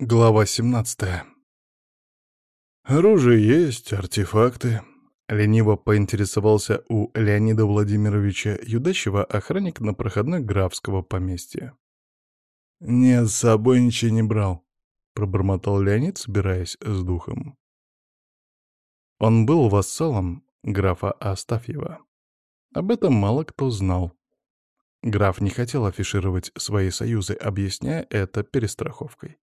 Глава 17. Оружие есть, артефакты. Лениво поинтересовался у Леонида Владимировича Юдачева охранник на проходной графского поместья. «Нет, с собой ничего не брал», — пробормотал Леонид, собираясь с духом. Он был вассалом графа Астафьева. Об этом мало кто знал. Граф не хотел афишировать свои союзы, объясняя это перестраховкой.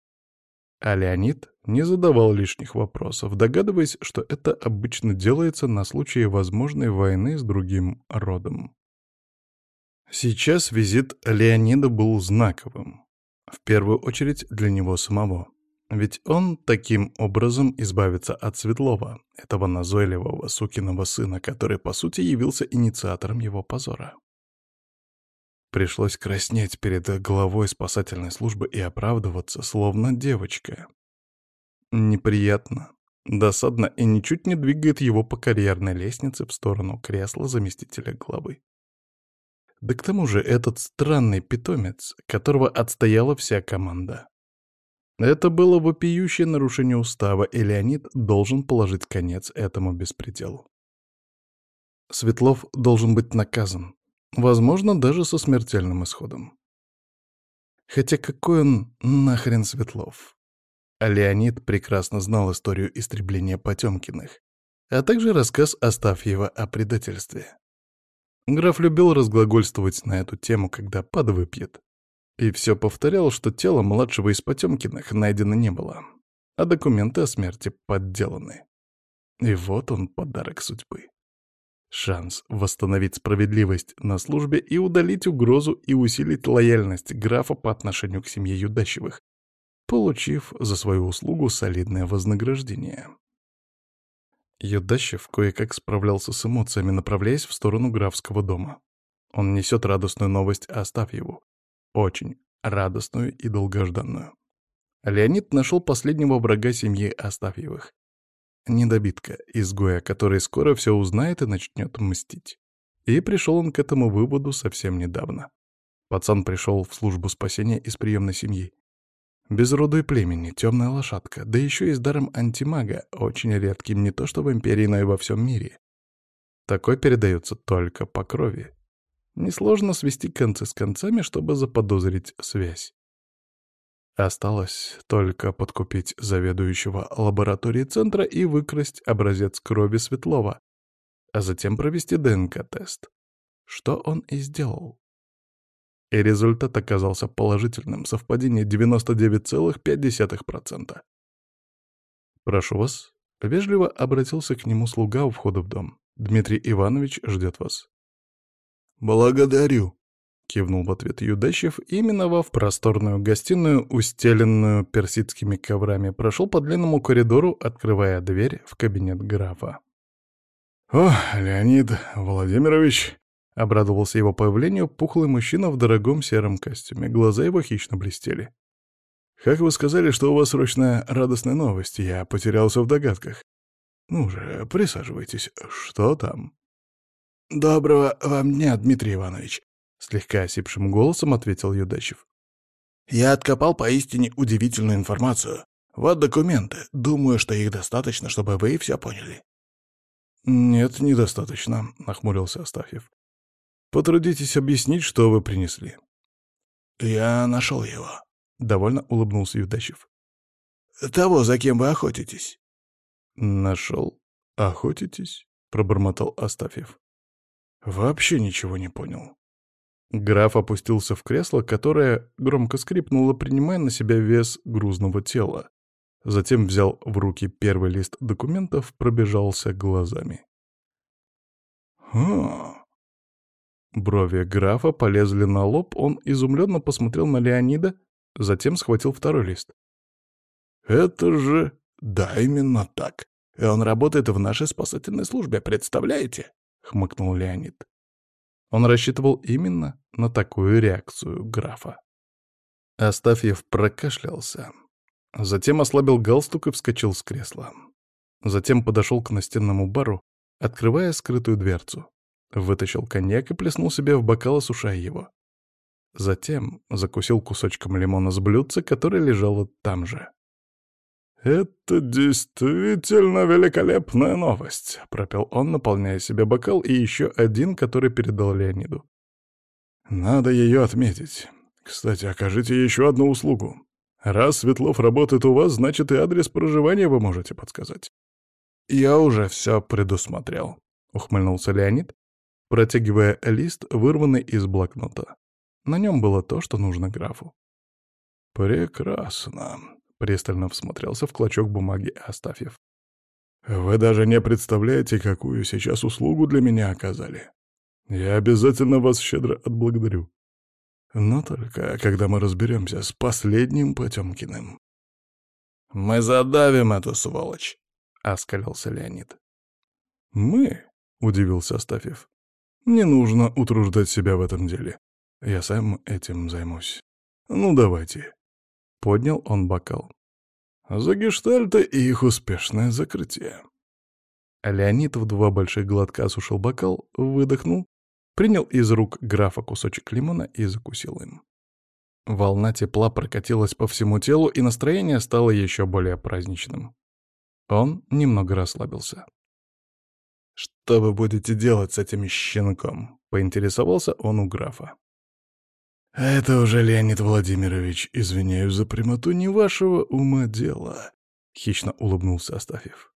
А Леонид не задавал лишних вопросов, догадываясь, что это обычно делается на случай возможной войны с другим родом. Сейчас визит Леонида был знаковым. В первую очередь для него самого. Ведь он таким образом избавится от Светлова, этого назойливого сукиного сына, который, по сути, явился инициатором его позора. Пришлось краснеть перед э, главой спасательной службы и оправдываться, словно девочка. Неприятно, досадно и ничуть не двигает его по карьерной лестнице в сторону кресла заместителя главы. Да к тому же этот странный питомец, которого отстояла вся команда. Это было вопиющее нарушение устава, и Леонид должен положить конец этому беспределу. Светлов должен быть наказан, Возможно, даже со смертельным исходом. Хотя какой он нахрен Светлов? А Леонид прекрасно знал историю истребления Потемкиных, а также рассказ Астафьева о предательстве. Граф любил разглагольствовать на эту тему, когда пад выпьет. И все повторял, что тело младшего из Потемкиных найдено не было, а документы о смерти подделаны. И вот он подарок судьбы. Шанс восстановить справедливость на службе и удалить угрозу и усилить лояльность графа по отношению к семье Юдащевых, получив за свою услугу солидное вознаграждение. Юдащев кое-как справлялся с эмоциями, направляясь в сторону графского дома. Он несет радостную новость, оставь его. Очень радостную и долгожданную. Леонид нашел последнего врага семьи Астафьевых недобитка из Гоя, который скоро все узнает и начнет мстить. И пришел он к этому выводу совсем недавно. Пацан пришел в службу спасения из приемной семьи. Без роду и племени, темная лошадка, да еще и с даром антимага, очень редким не то что в империи, но и во всем мире. Такой передается только по крови. Несложно свести концы с концами, чтобы заподозрить связь. Осталось только подкупить заведующего лаборатории центра и выкрасть образец крови Светлова, а затем провести ДНК-тест. Что он и сделал. И результат оказался положительным, совпадение 99,5%. «Прошу вас», — вежливо обратился к нему слуга у входа в дом. «Дмитрий Иванович ждет вас». «Благодарю», — кивнул в ответ Юдачев, и, миновав просторную гостиную, устеленную персидскими коврами, прошел по длинному коридору, открывая дверь в кабинет графа. «О, Леонид Владимирович!» — обрадовался его появлению пухлый мужчина в дорогом сером костюме. Глаза его хищно блестели. «Как вы сказали, что у вас срочная радостная новость, я потерялся в догадках. Ну же, присаживайтесь. Что там?» «Доброго вам дня, Дмитрий Иванович!» — слегка осипшим голосом ответил Юдачев. «Я откопал поистине удивительную информацию. Вот документы. Думаю, что их достаточно, чтобы вы и все поняли». «Нет, недостаточно», — нахмурился Астафьев. «Потрудитесь объяснить, что вы принесли». «Я нашел его», — довольно улыбнулся Юдачев. «Того, за кем вы охотитесь». «Нашел? Охотитесь?» — пробормотал Астафьев. «Вообще ничего не понял». Граф опустился в кресло, которое громко скрипнуло, принимая на себя вес грузного тела. Затем взял в руки первый лист документов, пробежался глазами. «Хм...» Брови графа полезли на лоб, он изумленно посмотрел на Леонида, затем схватил второй лист. «Это же... Да, именно так. И он работает в нашей спасательной службе, представляете?» — хмыкнул Леонид. Он рассчитывал именно на такую реакцию графа. Астафьев прокашлялся. Затем ослабил галстук и вскочил с кресла. Затем подошел к настенному бару, открывая скрытую дверцу. Вытащил коньяк и плеснул себе в бокал, осушая его. Затем закусил кусочком лимона с блюдца, которое лежало там же. «Это действительно великолепная новость», — пропел он, наполняя себе бокал и еще один, который передал Леониду. «Надо ее отметить. Кстати, окажите еще одну услугу. Раз Светлов работает у вас, значит, и адрес проживания вы можете подсказать». «Я уже все предусмотрел», — ухмыльнулся Леонид, протягивая лист, вырванный из блокнота. На нем было то, что нужно графу. «Прекрасно», пристально всмотрелся в клочок бумаги Астафьев. «Вы даже не представляете, какую сейчас услугу для меня оказали. Я обязательно вас щедро отблагодарю. Но только когда мы разберемся с последним Потемкиным». «Мы задавим эту сволочь!» — оскалился Леонид. «Мы?» — удивился Астафьев. «Не нужно утруждать себя в этом деле. Я сам этим займусь. Ну, давайте». Поднял он бокал. За гештальта и их успешное закрытие. Леонид в два больших глотка сушил бокал, выдохнул, принял из рук графа кусочек лимона и закусил им. Волна тепла прокатилась по всему телу, и настроение стало еще более праздничным. Он немного расслабился. «Что вы будете делать с этим щенком?» — поинтересовался он у графа. А «Это уже, Леонид Владимирович, извиняюсь за прямоту, не вашего ума дело», — хищно улыбнулся Астафьев.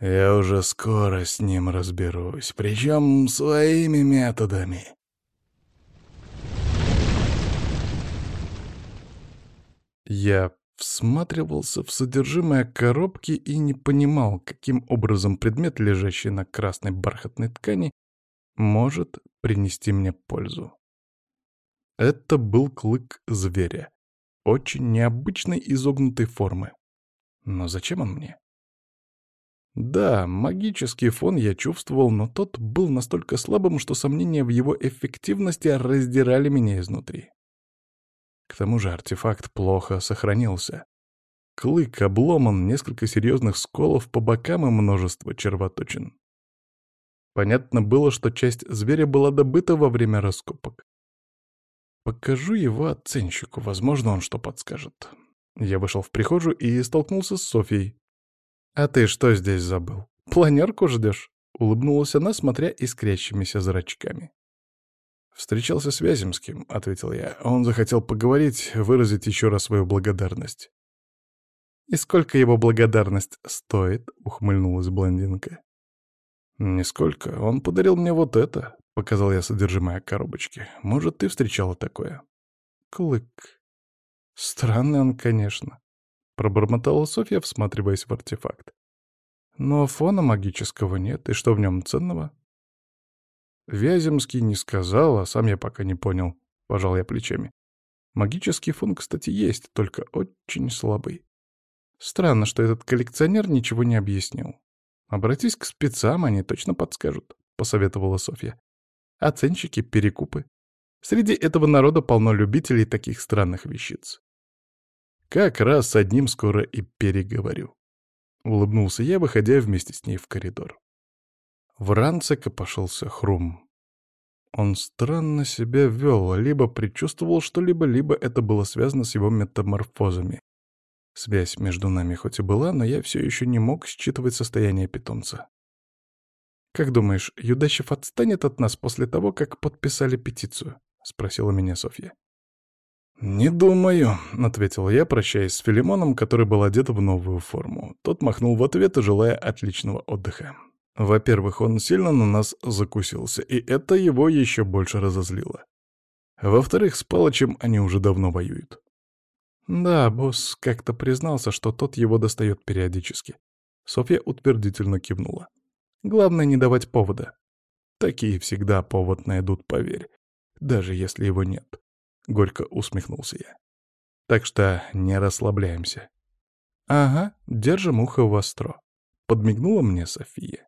«Я уже скоро с ним разберусь, причем своими методами». Я всматривался в содержимое коробки и не понимал, каким образом предмет, лежащий на красной бархатной ткани, может принести мне пользу. Это был клык зверя. Очень необычной изогнутой формы. Но зачем он мне? Да, магический фон я чувствовал, но тот был настолько слабым, что сомнения в его эффективности раздирали меня изнутри. К тому же артефакт плохо сохранился. Клык обломан, несколько серьезных сколов по бокам и множество червоточин. Понятно было, что часть зверя была добыта во время раскопок. Покажу его оценщику, возможно, он что подскажет. Я вышел в прихожую и столкнулся с Софьей. «А ты что здесь забыл? Планерку ждешь?» — улыбнулась она, смотря искрящимися зрачками. «Встречался с Вяземским», — ответил я. «Он захотел поговорить, выразить еще раз свою благодарность». «И сколько его благодарность стоит?» — ухмыльнулась блондинка. «Нисколько. Он подарил мне вот это», — показал я содержимое коробочки. «Может, ты встречала такое?» «Клык. Странный он, конечно», — пробормотала Софья, всматриваясь в артефакт. «Но фона магического нет, и что в нем ценного?» Вяземский не сказал, а сам я пока не понял. Пожал я плечами. Магический фон, кстати, есть, только очень слабый. Странно, что этот коллекционер ничего не объяснил. «Обратись к спецам, они точно подскажут», — посоветовала Софья. «Оценщики, перекупы. Среди этого народа полно любителей таких странных вещиц». «Как раз с одним скоро и переговорю», — улыбнулся я, выходя вместе с ней в коридор. В ранце копошился хрум. Он странно себя вел, либо предчувствовал что-либо, либо это было связано с его метаморфозами. Связь между нами хоть и была, но я все еще не мог считывать состояние питомца. «Как думаешь, Юдачев отстанет от нас после того, как подписали петицию?» — спросила меня Софья. «Не думаю», — ответил я, прощаясь с Филимоном, который был одет в новую форму. Тот махнул в ответ, желая отличного отдыха. Во-первых, он сильно на нас закусился, и это его еще больше разозлило. Во-вторых, с Палычем они уже давно воюют. Да, босс как-то признался, что тот его достает периодически. Софья утвердительно кивнула. Главное не давать повода. Такие всегда повод найдут, поверь. Даже если его нет. Горько усмехнулся я. Так что не расслабляемся. Ага, держим ухо востро. Подмигнула мне София.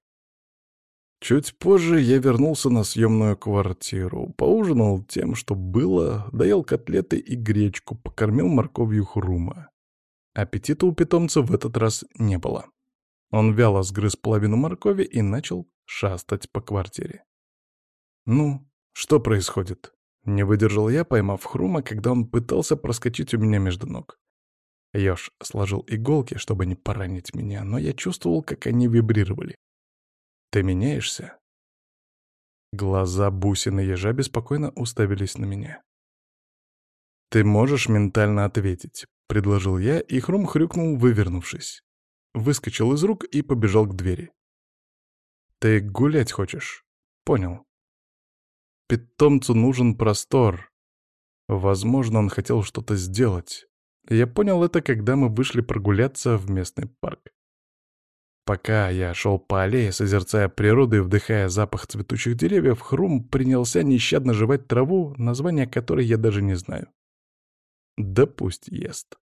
Чуть позже я вернулся на съемную квартиру, поужинал тем, что было, доел котлеты и гречку, покормил морковью хрума. Аппетита у питомца в этот раз не было. Он вяло сгрыз половину моркови и начал шастать по квартире. «Ну, что происходит?» Не выдержал я, поймав хрума, когда он пытался проскочить у меня между ног. Ёж сложил иголки, чтобы не поранить меня, но я чувствовал, как они вибрировали. Ты меняешься?» Глаза бусины ежа беспокойно уставились на меня. «Ты можешь ментально ответить», — предложил я, и Хрум хрюкнул, вывернувшись. Выскочил из рук и побежал к двери. «Ты гулять хочешь?» «Понял». «Питомцу нужен простор. Возможно, он хотел что-то сделать. Я понял это, когда мы вышли прогуляться в местный парк. Пока я шел по аллее, созерцая природу и вдыхая запах цветущих деревьев, Хрум принялся нещадно жевать траву, название которой я даже не знаю. Да пусть ест.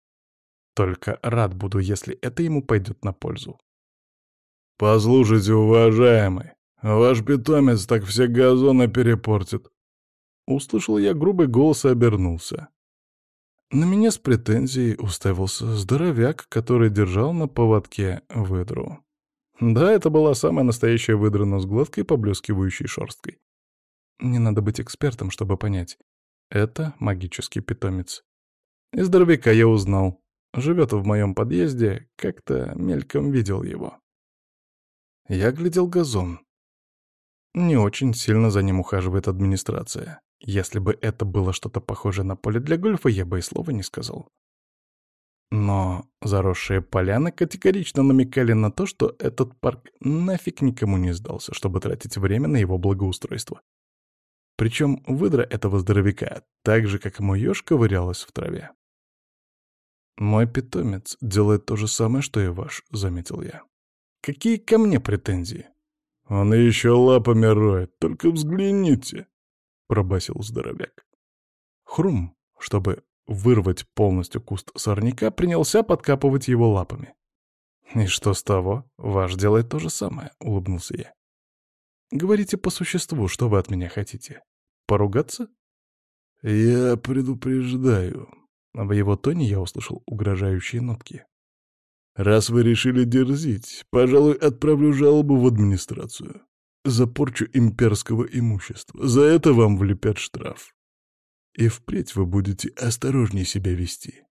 Только рад буду, если это ему пойдет на пользу. «Послушайте, уважаемый, ваш питомец так все газоны перепортит». Услышал я грубый голос и обернулся. На меня с претензией уставился здоровяк, который держал на поводке выдру. Да, это была самая настоящая выдра, но с гладкой поблескивающей шерсткой. Не надо быть экспертом, чтобы понять. Это магический питомец. Из здоровяка я узнал. Живет в моем подъезде, как-то мельком видел его. Я глядел газон. Не очень сильно за ним ухаживает администрация. Если бы это было что-то похожее на поле для гольфа, я бы и слова не сказал. Но заросшие поляны категорично намекали на то, что этот парк нафиг никому не сдался, чтобы тратить время на его благоустройство. Причем выдра этого здоровяка, так же, как и мой еж, ковырялась в траве. «Мой питомец делает то же самое, что и ваш», — заметил я. «Какие ко мне претензии?» «Он еще лапами роет, только взгляните», — пробасил здоровяк. Хрум, чтобы вырвать полностью куст сорняка, принялся подкапывать его лапами. «И что с того? Ваш делает то же самое», — улыбнулся я. «Говорите по существу, что вы от меня хотите. Поругаться?» «Я предупреждаю». В его тоне я услышал угрожающие нотки. «Раз вы решили дерзить, пожалуй, отправлю жалобу в администрацию запорчу имперского имущества. За это вам влепят штраф. И впредь вы будете осторожнее себя вести.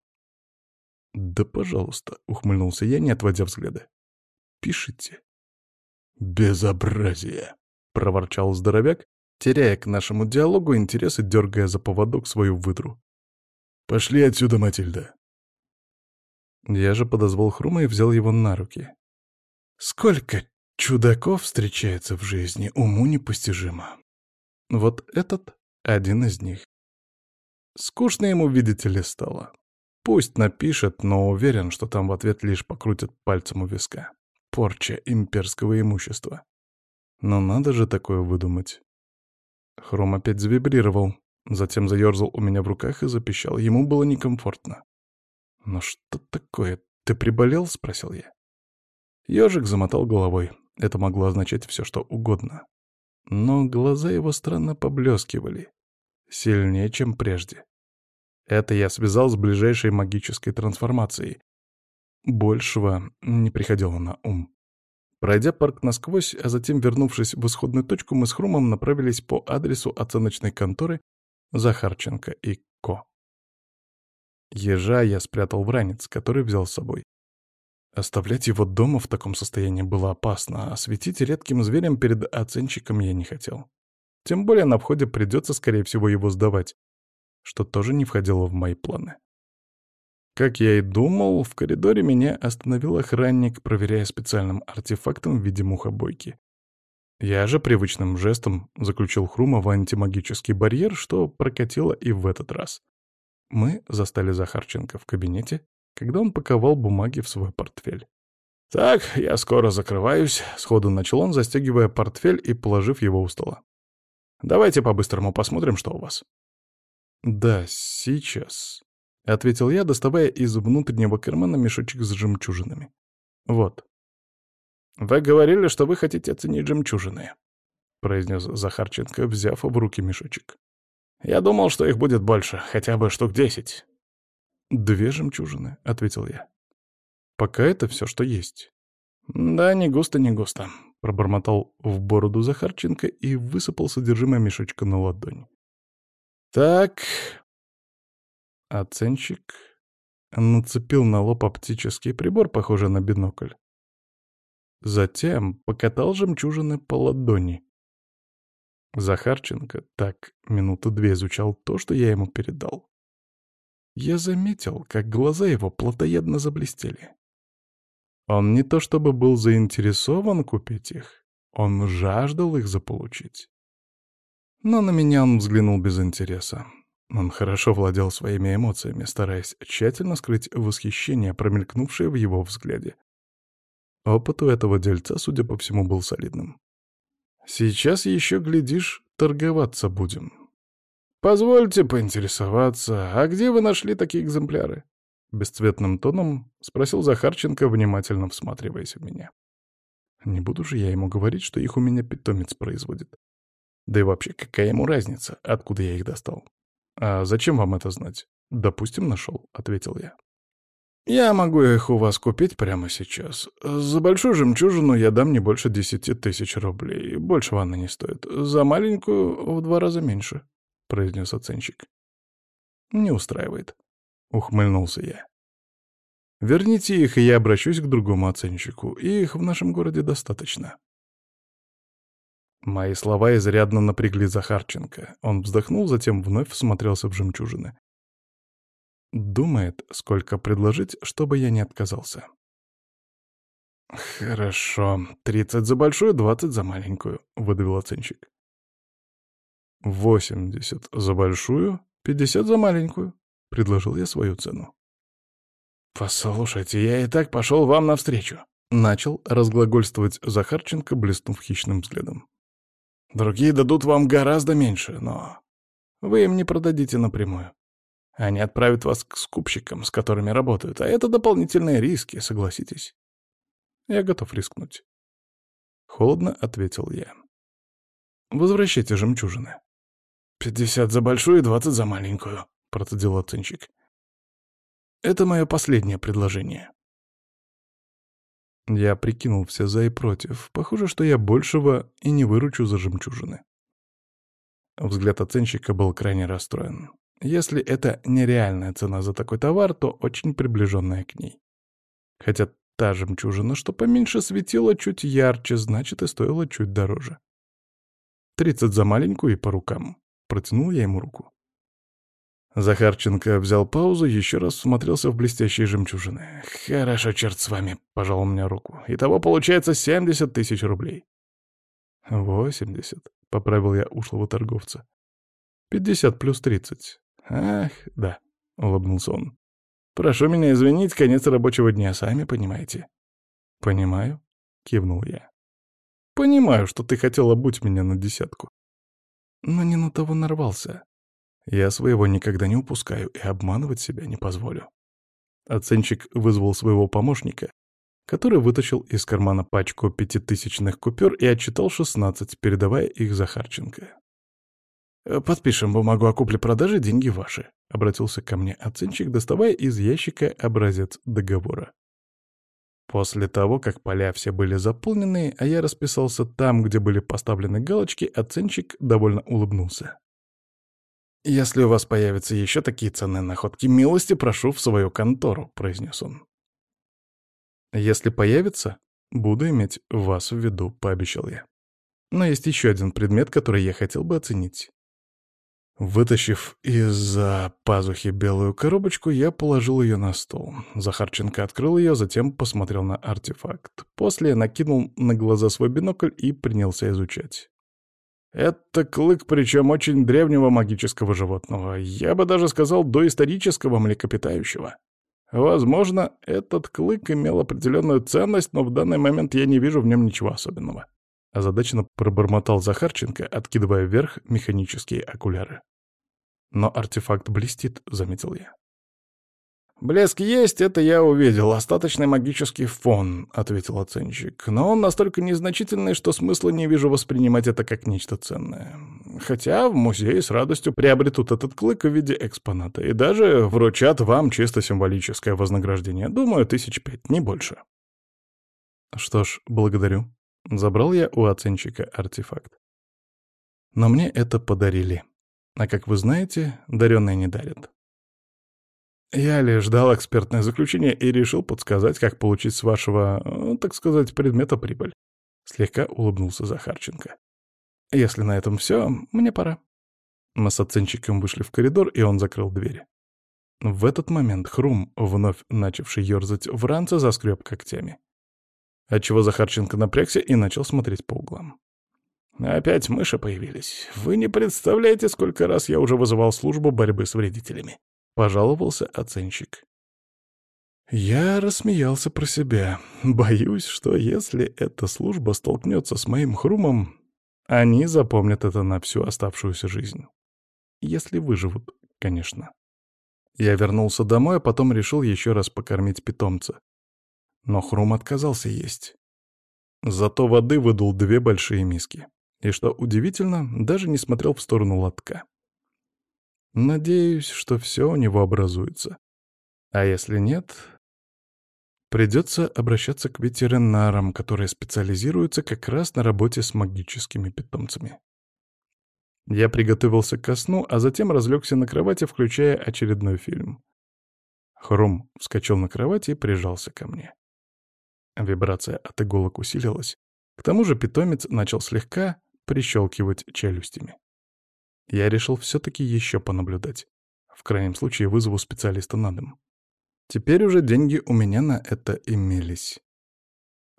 «Да, пожалуйста», — ухмыльнулся я, не отводя взгляда. «Пишите». «Безобразие!» — проворчал здоровяк, теряя к нашему диалогу интерес и дергая за поводок свою выдру. «Пошли отсюда, Матильда!» Я же подозвал Хрума и взял его на руки. «Сколько Чудаков встречается в жизни, уму непостижимо. Вот этот — один из них. Скучно ему, видите ли, стало. Пусть напишет, но уверен, что там в ответ лишь покрутят пальцем у виска. Порча имперского имущества. Но надо же такое выдумать. Хром опять завибрировал, затем заерзал у меня в руках и запищал. Ему было некомфортно. Но что такое? Ты приболел?» — спросил я. Ежик замотал головой. Это могло означать все, что угодно. Но глаза его странно поблескивали. Сильнее, чем прежде. Это я связал с ближайшей магической трансформацией. Большего не приходило на ум. Пройдя парк насквозь, а затем вернувшись в исходную точку, мы с Хрумом направились по адресу оценочной конторы Захарченко и Ко. Ежа я спрятал в ранец, который взял с собой. Оставлять его дома в таком состоянии было опасно, а светить редким зверем перед оценщиком я не хотел. Тем более на входе придется, скорее всего, его сдавать, что тоже не входило в мои планы. Как я и думал, в коридоре меня остановил охранник, проверяя специальным артефактом в виде мухобойки. Я же привычным жестом заключил Хрума в антимагический барьер, что прокатило и в этот раз. Мы застали Захарченко в кабинете, когда он паковал бумаги в свой портфель. «Так, я скоро закрываюсь», — сходу начал он, застегивая портфель и положив его у стола. «Давайте по-быстрому посмотрим, что у вас». «Да, сейчас», — ответил я, доставая из внутреннего кармана мешочек с жемчужинами. «Вот». «Вы говорили, что вы хотите оценить жемчужины», — произнес Захарченко, взяв в руки мешочек. «Я думал, что их будет больше, хотя бы штук десять». «Две жемчужины», — ответил я. «Пока это все, что есть». «Да, не густо, не густо», — пробормотал в бороду Захарченко и высыпал содержимое мешочка на ладонь. «Так...» Оценщик нацепил на лоб оптический прибор, похожий на бинокль. Затем покатал жемчужины по ладони. Захарченко так минуту две изучал то, что я ему передал. Я заметил, как глаза его плотоядно заблестели. Он не то чтобы был заинтересован купить их, он жаждал их заполучить. Но на меня он взглянул без интереса. Он хорошо владел своими эмоциями, стараясь тщательно скрыть восхищение, промелькнувшее в его взгляде. Опыт у этого дельца, судя по всему, был солидным. «Сейчас еще, глядишь, торговаться будем», Позвольте поинтересоваться, а где вы нашли такие экземпляры? Бесцветным тоном спросил Захарченко, внимательно всматриваясь в меня. Не буду же я ему говорить, что их у меня питомец производит. Да и вообще, какая ему разница, откуда я их достал? А зачем вам это знать? Допустим, нашел, ответил я. Я могу их у вас купить прямо сейчас. За большую жемчужину я дам не больше десяти тысяч рублей. Больше ванны не стоит. За маленькую в два раза меньше произнес оценщик. «Не устраивает», — ухмыльнулся я. «Верните их, и я обращусь к другому оценщику. Их в нашем городе достаточно». Мои слова изрядно напрягли Захарченко. Он вздохнул, затем вновь всмотрелся в жемчужины. Думает, сколько предложить, чтобы я не отказался. «Хорошо. Тридцать за большую, двадцать за маленькую», — выдавил оценщик восемьдесят за большую, пятьдесят за маленькую», — предложил я свою цену. «Послушайте, я и так пошел вам навстречу», — начал разглагольствовать Захарченко, блеснув хищным взглядом. «Другие дадут вам гораздо меньше, но вы им не продадите напрямую. Они отправят вас к скупщикам, с которыми работают, а это дополнительные риски, согласитесь». «Я готов рискнуть». Холодно ответил я. «Возвращайте жемчужины». «Пятьдесят за большую, и двадцать за маленькую», — процедил оценщик. «Это мое последнее предложение». Я прикинул все за и против. Похоже, что я большего и не выручу за жемчужины. Взгляд оценщика был крайне расстроен. Если это нереальная цена за такой товар, то очень приближенная к ней. Хотя та жемчужина, что поменьше светила чуть ярче, значит и стоила чуть дороже. 30 за маленькую и по рукам. Протянул я ему руку. Захарченко взял паузу, еще раз смотрелся в блестящие жемчужины. «Хорошо, черт с вами», — пожал мне руку. «Итого получается 70 тысяч рублей». «Восемьдесят», — поправил я ушлого торговца. «Пятьдесят плюс тридцать». «Ах, да», — улыбнулся он. «Прошу меня извинить, конец рабочего дня, сами понимаете». «Понимаю», — кивнул я. «Понимаю, что ты хотела будь меня на десятку но не на того нарвался. Я своего никогда не упускаю и обманывать себя не позволю. Оценщик вызвал своего помощника, который вытащил из кармана пачку пятитысячных купюр и отчитал 16, передавая их Захарченко. «Э, «Подпишем бумагу о купле-продаже, деньги ваши», — обратился ко мне оценщик, доставая из ящика образец договора. После того, как поля все были заполнены, а я расписался там, где были поставлены галочки, оценщик довольно улыбнулся. «Если у вас появятся еще такие ценные находки, милости прошу в свою контору», — произнес он. «Если появится, буду иметь вас в виду», — пообещал я. «Но есть еще один предмет, который я хотел бы оценить. Вытащив из-за пазухи белую коробочку, я положил ее на стол. Захарченко открыл ее, затем посмотрел на артефакт. После накинул на глаза свой бинокль и принялся изучать. Это клык, причем очень древнего магического животного, я бы даже сказал, доисторического млекопитающего. Возможно, этот клык имел определенную ценность, но в данный момент я не вижу в нем ничего особенного озадаченно пробормотал Захарченко, откидывая вверх механические окуляры. «Но артефакт блестит», — заметил я. «Блеск есть, это я увидел. Остаточный магический фон», — ответил оценщик. «Но он настолько незначительный, что смысла не вижу воспринимать это как нечто ценное. Хотя в музее с радостью приобретут этот клык в виде экспоната и даже вручат вам чисто символическое вознаграждение. Думаю, тысяч пять, не больше». «Что ж, благодарю», Забрал я у оценщика артефакт. Но мне это подарили. А как вы знаете, даренные не дарят. Я лишь ждал экспертное заключение и решил подсказать, как получить с вашего, э, так сказать, предмета прибыль. Слегка улыбнулся Захарченко. Если на этом все, мне пора. Мы с оценщиком вышли в коридор, и он закрыл дверь. В этот момент Хрум, вновь начавший ерзать в ранце, заскреб когтями отчего Захарченко напрягся и начал смотреть по углам. Опять мыши появились. Вы не представляете, сколько раз я уже вызывал службу борьбы с вредителями. Пожаловался оценщик. Я рассмеялся про себя. Боюсь, что если эта служба столкнется с моим хрумом, они запомнят это на всю оставшуюся жизнь. Если выживут, конечно. Я вернулся домой, а потом решил еще раз покормить питомца но Хрум отказался есть. Зато воды выдул две большие миски. И что удивительно, даже не смотрел в сторону лотка. Надеюсь, что все у него образуется. А если нет, придется обращаться к ветеринарам, которые специализируются как раз на работе с магическими питомцами. Я приготовился ко сну, а затем разлегся на кровати, включая очередной фильм. Хрум вскочил на кровати и прижался ко мне. Вибрация от иголок усилилась. К тому же питомец начал слегка прищелкивать челюстями. Я решил все-таки еще понаблюдать. В крайнем случае вызову специалиста на дом. Теперь уже деньги у меня на это имелись.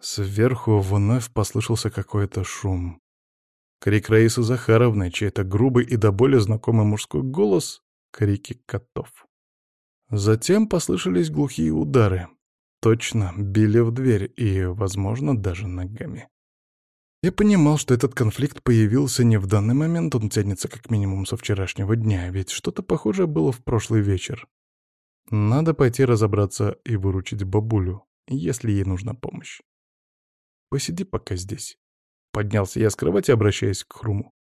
Сверху вновь послышался какой-то шум. Крик Раисы Захаровны, чей-то грубый и до боли знакомый мужской голос, крики котов. Затем послышались глухие удары точно били в дверь и, возможно, даже ногами. Я понимал, что этот конфликт появился не в данный момент, он тянется как минимум со вчерашнего дня, ведь что-то похожее было в прошлый вечер. Надо пойти разобраться и выручить бабулю, если ей нужна помощь. Посиди пока здесь. Поднялся я с кровати, обращаясь к Хруму.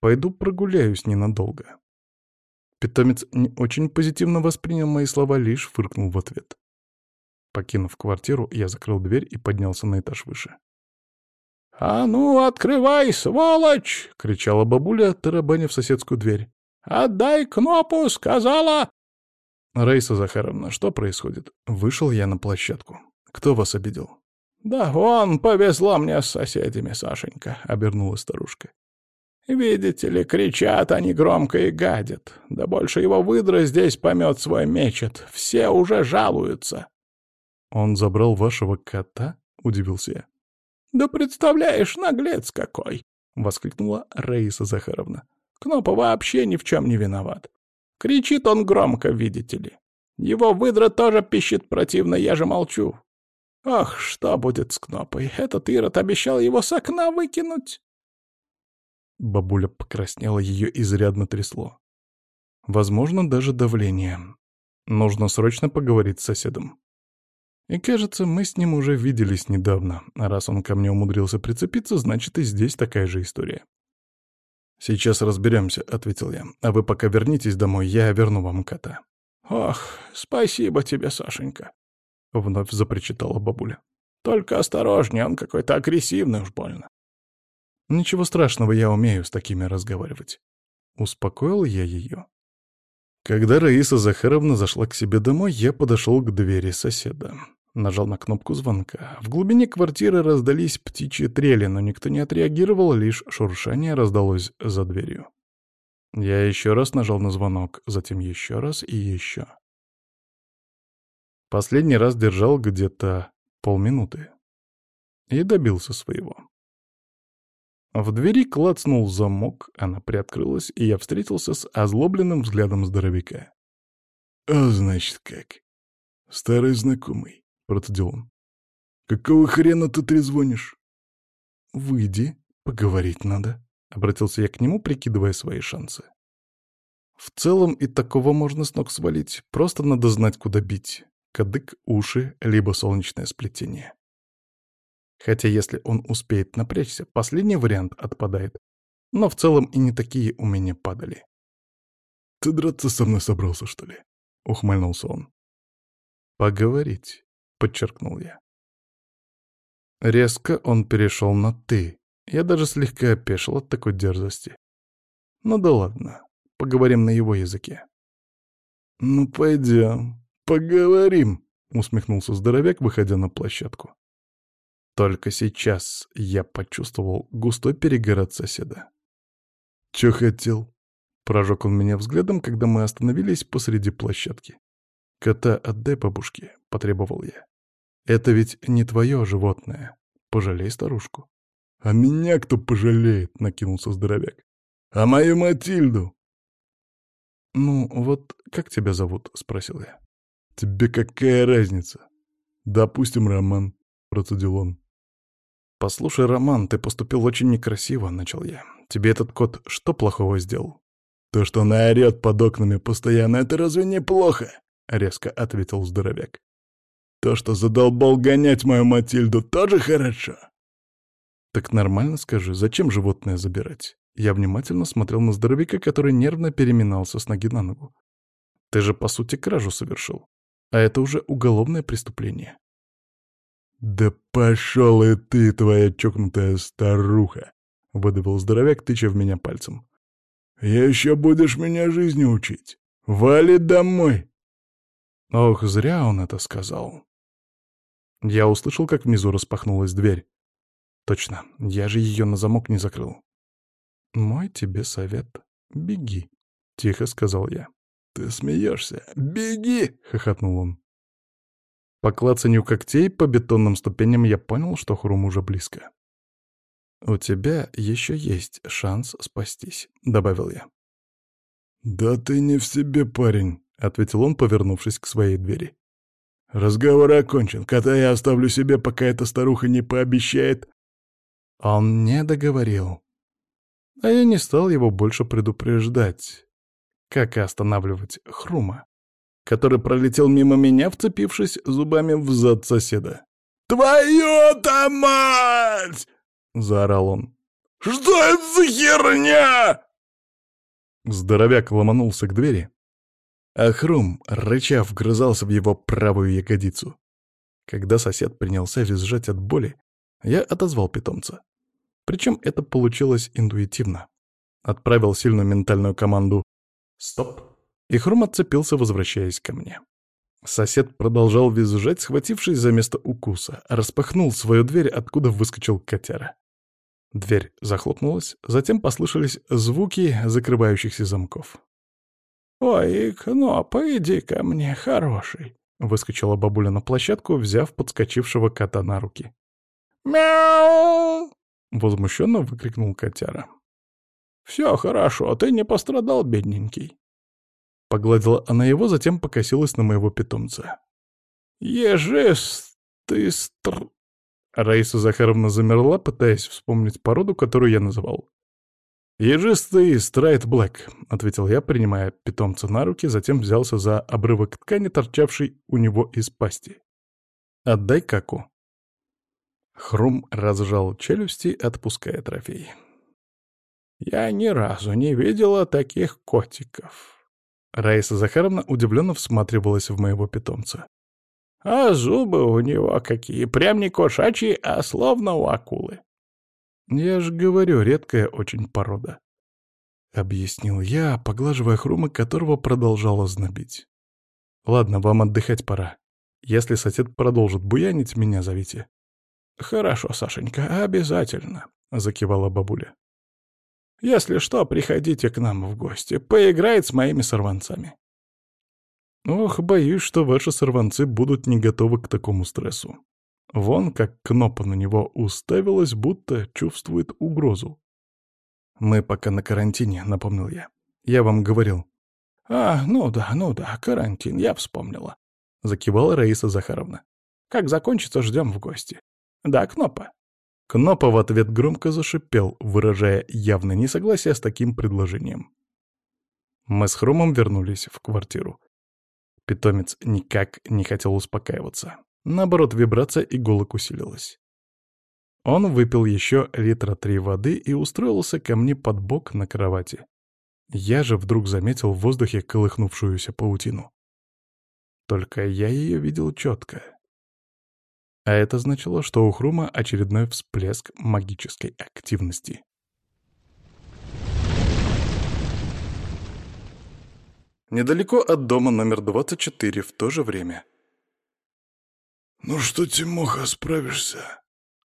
Пойду прогуляюсь ненадолго. Питомец не очень позитивно воспринял мои слова, лишь фыркнул в ответ. Покинув квартиру, я закрыл дверь и поднялся на этаж выше. «А ну, открывай, сволочь!» — кричала бабуля, тарабаня в соседскую дверь. «Отдай кнопу!» — сказала. «Раиса Захаровна, что происходит?» Вышел я на площадку. «Кто вас обидел?» «Да вон повезла мне с соседями, Сашенька», — обернулась старушка. «Видите ли, кричат они громко и гадят. Да больше его выдра здесь помет свой мечет. Все уже жалуются». «Он забрал вашего кота?» — удивился я. «Да представляешь, наглец какой!» — воскликнула Раиса Захаровна. «Кнопа вообще ни в чем не виноват. Кричит он громко, видите ли. Его выдра тоже пищит противно, я же молчу. Ах, что будет с Кнопой? Этот Ирод обещал его с окна выкинуть!» Бабуля покраснела, ее изрядно трясло. Возможно, даже давление. Нужно срочно поговорить с соседом. И кажется, мы с ним уже виделись недавно. Раз он ко мне умудрился прицепиться, значит и здесь такая же история. «Сейчас разберемся», — ответил я. «А вы пока вернитесь домой, я верну вам кота». «Ох, спасибо тебе, Сашенька», — вновь запричитала бабуля. «Только осторожнее, он какой-то агрессивный уж больно». «Ничего страшного, я умею с такими разговаривать». Успокоил я ее. Когда Раиса Захаровна зашла к себе домой, я подошел к двери соседа. Нажал на кнопку звонка. В глубине квартиры раздались птичьи трели, но никто не отреагировал, лишь шуршание раздалось за дверью. Я еще раз нажал на звонок, затем еще раз и еще. Последний раз держал где-то полминуты. И добился своего. В двери клацнул замок, она приоткрылась, и я встретился с озлобленным взглядом здоровяка. «А значит как?» «Старый знакомый», — процедил он. «Какого хрена ты трезвонишь?» «Выйди, поговорить надо», — обратился я к нему, прикидывая свои шансы. В целом и такого можно с ног свалить, просто надо знать, куда бить. Кадык, уши, либо солнечное сплетение. Хотя если он успеет напрячься, последний вариант отпадает. Но в целом и не такие у меня падали. «Ты драться со мной собрался, что ли?» — ухмыльнулся он. «Поговорить», — подчеркнул я. Резко он перешел на «ты». Я даже слегка опешил от такой дерзости. Ну да ладно, поговорим на его языке. «Ну, пойдем, поговорим», — усмехнулся здоровяк, выходя на площадку. Только сейчас я почувствовал густой перегород соседа. «Чё хотел?» — прожег он меня взглядом, когда мы остановились посреди площадки. «Кота отдай бабушке», — потребовал я. «Это ведь не твое животное. Пожалей старушку». «А меня кто пожалеет?» — накинулся здоровяк. «А мою Матильду?» «Ну, вот как тебя зовут?» — спросил я. «Тебе какая разница?» «Допустим, Роман», — процедил он. «Послушай, Роман, ты поступил очень некрасиво», — начал я. «Тебе этот кот что плохого сделал?» «То, что она орёт под окнами постоянно, это разве не плохо?» — резко ответил здоровяк. «То, что задолбал гонять мою Матильду, тоже хорошо?» «Так нормально скажи, зачем животное забирать?» Я внимательно смотрел на здоровяка, который нервно переминался с ноги на ногу. «Ты же, по сути, кражу совершил. А это уже уголовное преступление. «Да пошел и ты, твоя чокнутая старуха!» — выдавил здоровяк, тыча в меня пальцем. «Я еще будешь меня жизни учить! Вали домой!» Ох, зря он это сказал. Я услышал, как внизу распахнулась дверь. Точно, я же ее на замок не закрыл. «Мой тебе совет. Беги», — тихо сказал я. «Ты смеешься? Беги!» — хохотнул он. По клацанию когтей по бетонным ступеням я понял, что Хрум уже близко. «У тебя еще есть шанс спастись», — добавил я. «Да ты не в себе, парень», — ответил он, повернувшись к своей двери. «Разговор окончен. Кота я оставлю себе, пока эта старуха не пообещает». Он не договорил. А я не стал его больше предупреждать. Как и останавливать Хрума который пролетел мимо меня, вцепившись зубами в зад соседа. «Твою-то мать!» — заорал он. «Что это за херня?» Здоровяк ломанулся к двери, а Хрум, рыча, вгрызался в его правую ягодицу. Когда сосед принялся визжать от боли, я отозвал питомца. Причем это получилось интуитивно. Отправил сильную ментальную команду «Стоп!» И хром отцепился, возвращаясь ко мне. Сосед продолжал визжать, схватившись за место укуса, распахнул свою дверь, откуда выскочил котяра. Дверь захлопнулась, затем послышались звуки закрывающихся замков. «Ой, Кнопа, иди ко мне, хороший!» — выскочила бабуля на площадку, взяв подскочившего кота на руки. «Мяу!» — возмущенно выкрикнул котяра. «Все хорошо, а ты не пострадал, бедненький!» Погладила она его, затем покосилась на моего питомца. «Ежес, стр...» Раиса Захаровна замерла, пытаясь вспомнить породу, которую я называл. «Ежистый страйт блэк», — ответил я, принимая питомца на руки, затем взялся за обрывок ткани, торчавший у него из пасти. «Отдай каку». Хрум разжал челюсти, отпуская трофей. «Я ни разу не видела таких котиков», Раиса Захаровна удивленно всматривалась в моего питомца. «А зубы у него какие, прям не кошачьи, а словно у акулы». «Я же говорю, редкая очень порода», — объяснил я, поглаживая хрума, которого продолжала знобить. «Ладно, вам отдыхать пора. Если сосед продолжит буянить, меня зовите». «Хорошо, Сашенька, обязательно», — закивала бабуля. Если что, приходите к нам в гости. Поиграет с моими сорванцами. Ох, боюсь, что ваши сорванцы будут не готовы к такому стрессу. Вон как Кнопа на него уставилась, будто чувствует угрозу. «Мы пока на карантине», — напомнил я. «Я вам говорил». «А, ну да, ну да, карантин, я вспомнила», — закивала Раиса Захаровна. «Как закончится, ждем в гости». «Да, Кнопа». Кнопа в ответ громко зашипел, выражая явное несогласие с таким предложением. Мы с Хромом вернулись в квартиру. Питомец никак не хотел успокаиваться. Наоборот, вибрация иголок усилилась. Он выпил еще литра три воды и устроился ко мне под бок на кровати. Я же вдруг заметил в воздухе колыхнувшуюся паутину. Только я ее видел четко. А это значило, что у Хрума очередной всплеск магической активности. Недалеко от дома номер 24 в то же время. «Ну что, Тимоха, справишься?»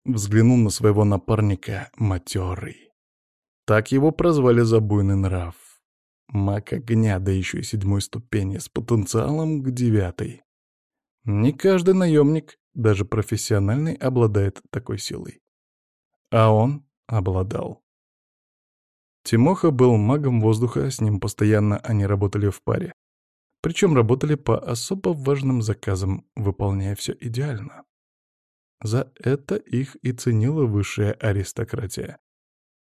Взглянул на своего напарника матерый. Так его прозвали за буйный нрав. Маг огня, да еще и седьмой ступени, с потенциалом к девятой. Не каждый наемник даже профессиональный обладает такой силой. А он обладал. Тимоха был магом воздуха, с ним постоянно они работали в паре. Причем работали по особо важным заказам, выполняя все идеально. За это их и ценила высшая аристократия.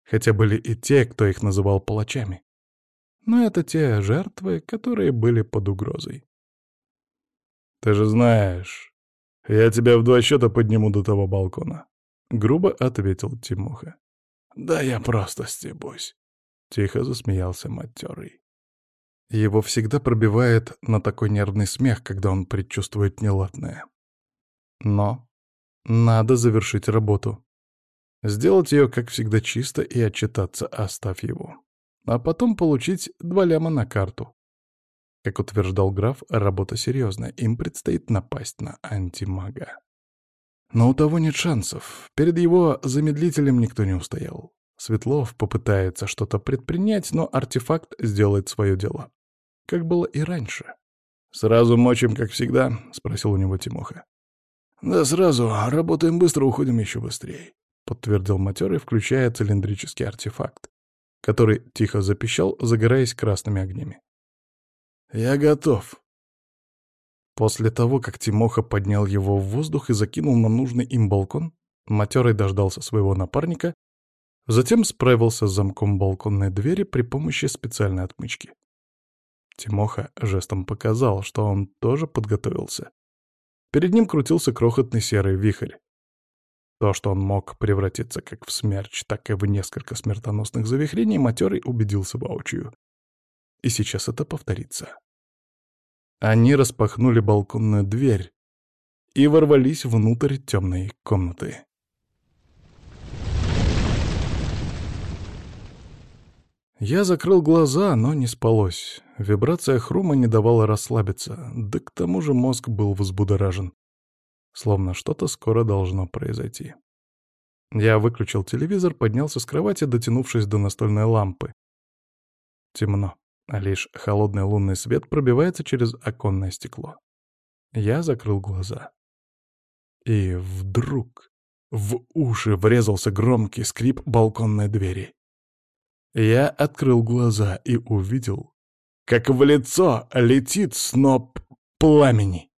Хотя были и те, кто их называл палачами. Но это те жертвы, которые были под угрозой. «Ты же знаешь, «Я тебя в два счета подниму до того балкона», — грубо ответил Тимоха. «Да я просто стебусь», — тихо засмеялся матерый. Его всегда пробивает на такой нервный смех, когда он предчувствует неладное. Но надо завершить работу. Сделать ее, как всегда, чисто и отчитаться, оставь его. А потом получить два ляма на карту. Как утверждал граф, работа серьезная, им предстоит напасть на антимага. Но у того нет шансов, перед его замедлителем никто не устоял. Светлов попытается что-то предпринять, но артефакт сделает свое дело. Как было и раньше. «Сразу мочим, как всегда?» — спросил у него Тимоха. «Да сразу. Работаем быстро, уходим еще быстрее», — подтвердил матерый, включая цилиндрический артефакт, который тихо запищал, загораясь красными огнями. Я готов. После того, как Тимоха поднял его в воздух и закинул на нужный им балкон, матерый дождался своего напарника, затем справился с замком балконной двери при помощи специальной отмычки. Тимоха жестом показал, что он тоже подготовился. Перед ним крутился крохотный серый вихрь. То, что он мог превратиться как в смерч, так и в несколько смертоносных завихрений, матерый убедился воочию. И сейчас это повторится. Они распахнули балконную дверь и ворвались внутрь темной комнаты. Я закрыл глаза, но не спалось. Вибрация хрума не давала расслабиться, да к тому же мозг был взбудоражен. Словно что-то скоро должно произойти. Я выключил телевизор, поднялся с кровати, дотянувшись до настольной лампы. Темно а лишь холодный лунный свет пробивается через оконное стекло. Я закрыл глаза. И вдруг в уши врезался громкий скрип балконной двери. Я открыл глаза и увидел, как в лицо летит сноп пламени.